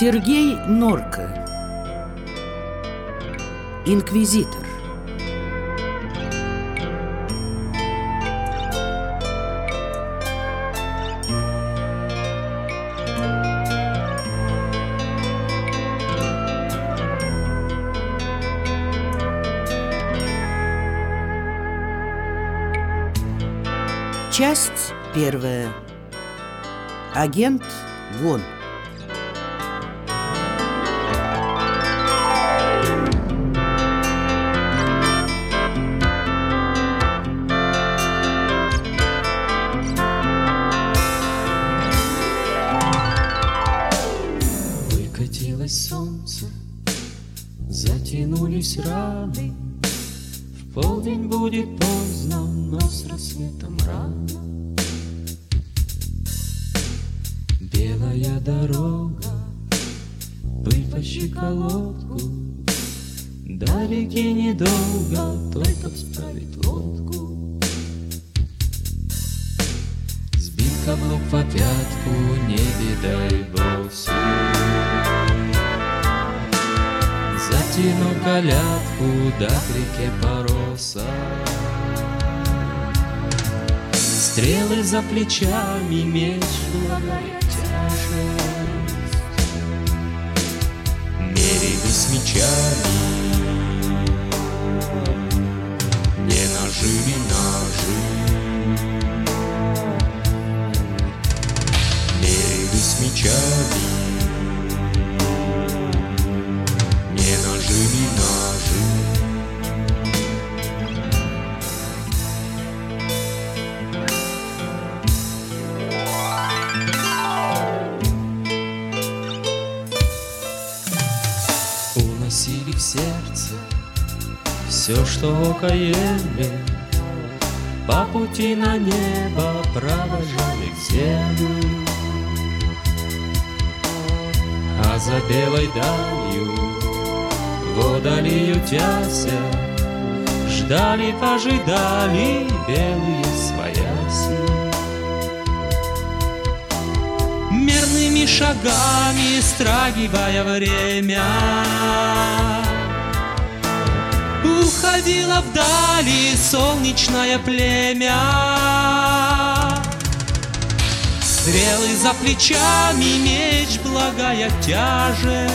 Сергей Норка Инквизитор Часть первая. Агент Вон. Затянулись раны. В полдень будет поздно, но с рассветом рано. Белая дорога, пыль по щеколотку, До реки недолго, только вставить лодку. Сбит каблук по пятку, не бедай Затяну колядку, да к реке пороса. Стрелы за плечами, меч лагает тяжесть. Мерились мечами, все, что окаемли, По пути на небо провожали к землю. А за белой далью, водолею тяся, Ждали, пожидали белые свояси. Мерными шагами, страгивая время, Уходило вдали солнечное племя. Стрелы за плечами, меч, благая тяжесть.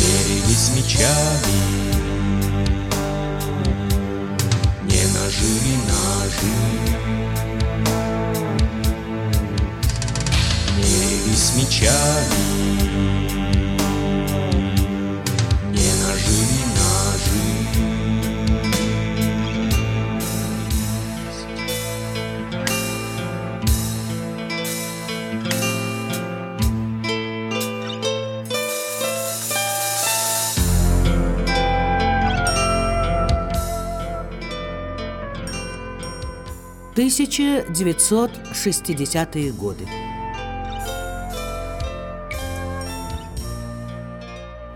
Мерились мечами, не нажили ножи. Мерились мечами, 1960-е годы.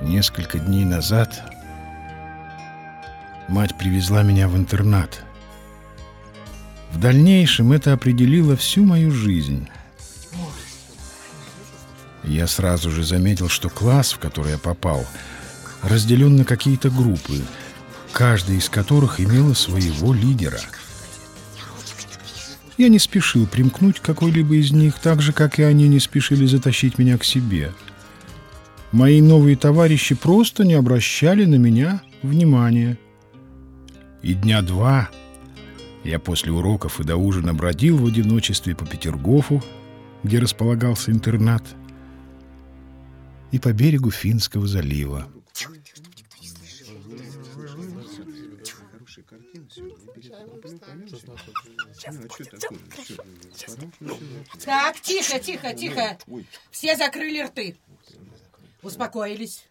Несколько дней назад мать привезла меня в интернат. В дальнейшем это определило всю мою жизнь. Я сразу же заметил, что класс, в который я попал, разделен на какие-то группы, каждая из которых имела своего лидера – я не спешил примкнуть к какой-либо из них, так же, как и они не спешили затащить меня к себе. Мои новые товарищи просто не обращали на меня внимания. И дня два я после уроков и до ужина бродил в одиночестве по Петергофу, где располагался интернат, и по берегу Финского залива. Так, тихо, тихо, тихо. Все закрыли рты. Успокоились.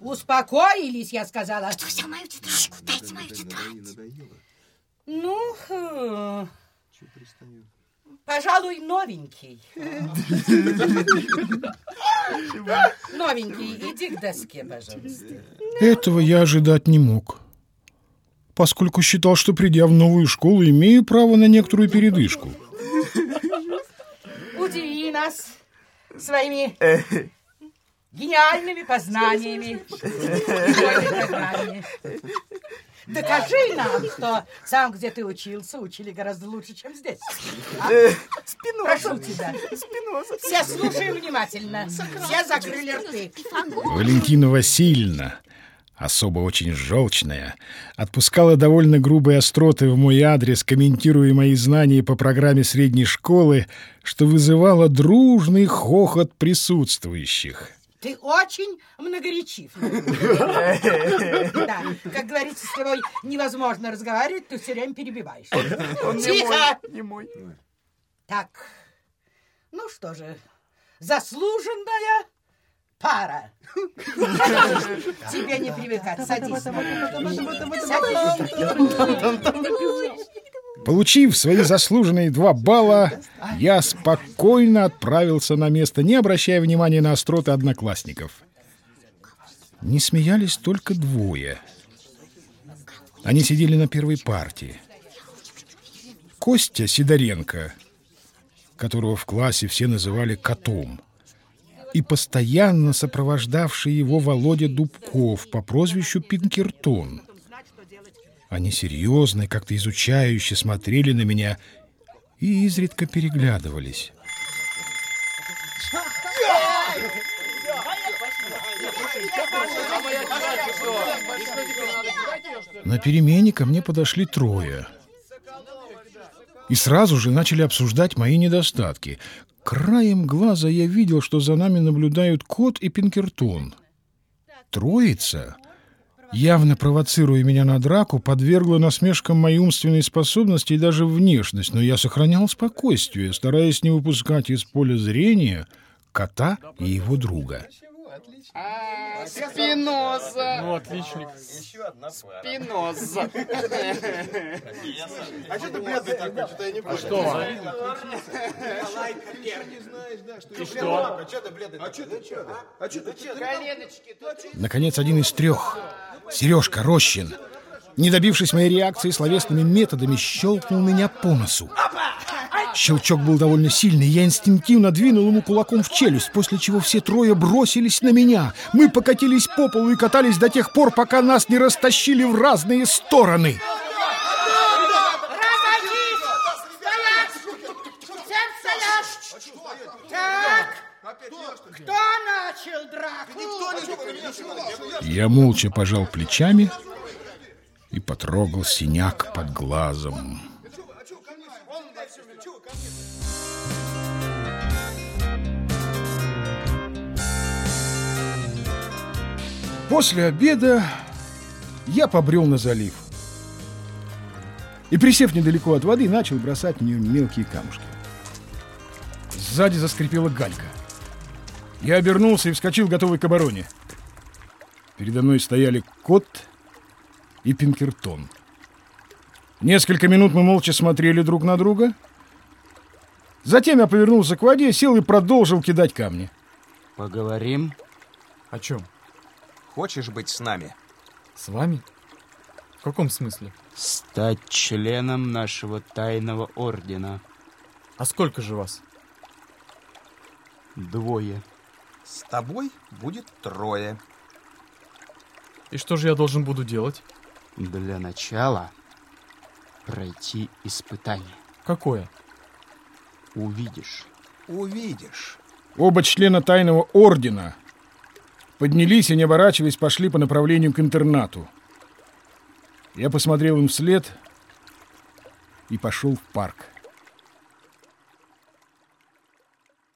Успокоились, я сказала. Что взял мою тетрадку? Дайте мою тетрадь. Ну, хм, пожалуй, новенький. Новенький, иди к доске, пожалуйста. Этого я ожидать не мог, поскольку считал, что, придя в новую школу, имею право на некоторую передышку. нас своими гениальными познаниями. Докажи нам, что там, где ты учился, учили гораздо лучше, чем здесь. А? Прошу тебя. Все слушаем внимательно. Все закрыли рты. Валентина Васильевна, особо очень желчная, отпускала довольно грубые остроты в мой адрес, комментируя мои знания по программе средней школы, что вызывало дружный хохот присутствующих. Ты очень многоречив. Да, как говорится, с тобой невозможно разговаривать, ты все время перебиваешь. Тихо! Не мой. Так, ну что же, заслуженная пара. Тебе не привыкать, садись. Получив свои заслуженные два балла, я спокойно отправился на место, не обращая внимания на остроты одноклассников. Не смеялись только двое. Они сидели на первой партии. Костя Сидоренко, которого в классе все называли котом, и постоянно сопровождавший его Володя Дубков по прозвищу Пинкертон. Они серьезно и как-то изучающе смотрели на меня и изредка переглядывались. На перемене ко мне подошли трое. И сразу же начали обсуждать мои недостатки. Краем глаза я видел, что за нами наблюдают Кот и Пинкертон. Троица, явно провоцируя меня на драку, подвергла насмешкам мои умственные способности и даже внешность, но я сохранял спокойствие, стараясь не выпускать из поля зрения кота и его друга. Спиноза. Ну, отличник. Спиноза. А что ты бледный такой? Что-то я не понял. Что? И что? А что ты бледный? А что ты? А что ты? Коленочки. Наконец, один из трех, Сережка Рощин, не добившись моей реакции словесными методами, щелкнул меня по носу. Щелчок был довольно сильный, я инстинктивно двинул ему кулаком в челюсть, после чего все трое бросились на меня. Мы покатились по полу и катались до тех пор, пока нас не растащили в разные стороны. Кто начал драку? Я молча пожал плечами и потрогал синяк под глазом. После обеда я побрел на залив. И, присев недалеко от воды, начал бросать в нее мелкие камушки. Сзади заскрипела галька. Я обернулся и вскочил, готовый к обороне. Передо мной стояли кот и Пинкертон. Несколько минут мы молча смотрели друг на друга. Затем я повернулся к воде, сел и продолжил кидать камни. Поговорим. О чем? Хочешь быть с нами? С вами? В каком смысле? Стать членом нашего тайного ордена. А сколько же вас? Двое. С тобой будет трое. И что же я должен буду делать? Для начала пройти испытание. Какое? Увидишь. Увидишь. Оба члена тайного ордена поднялись и, не оборачиваясь, пошли по направлению к интернату. Я посмотрел им вслед и пошел в парк.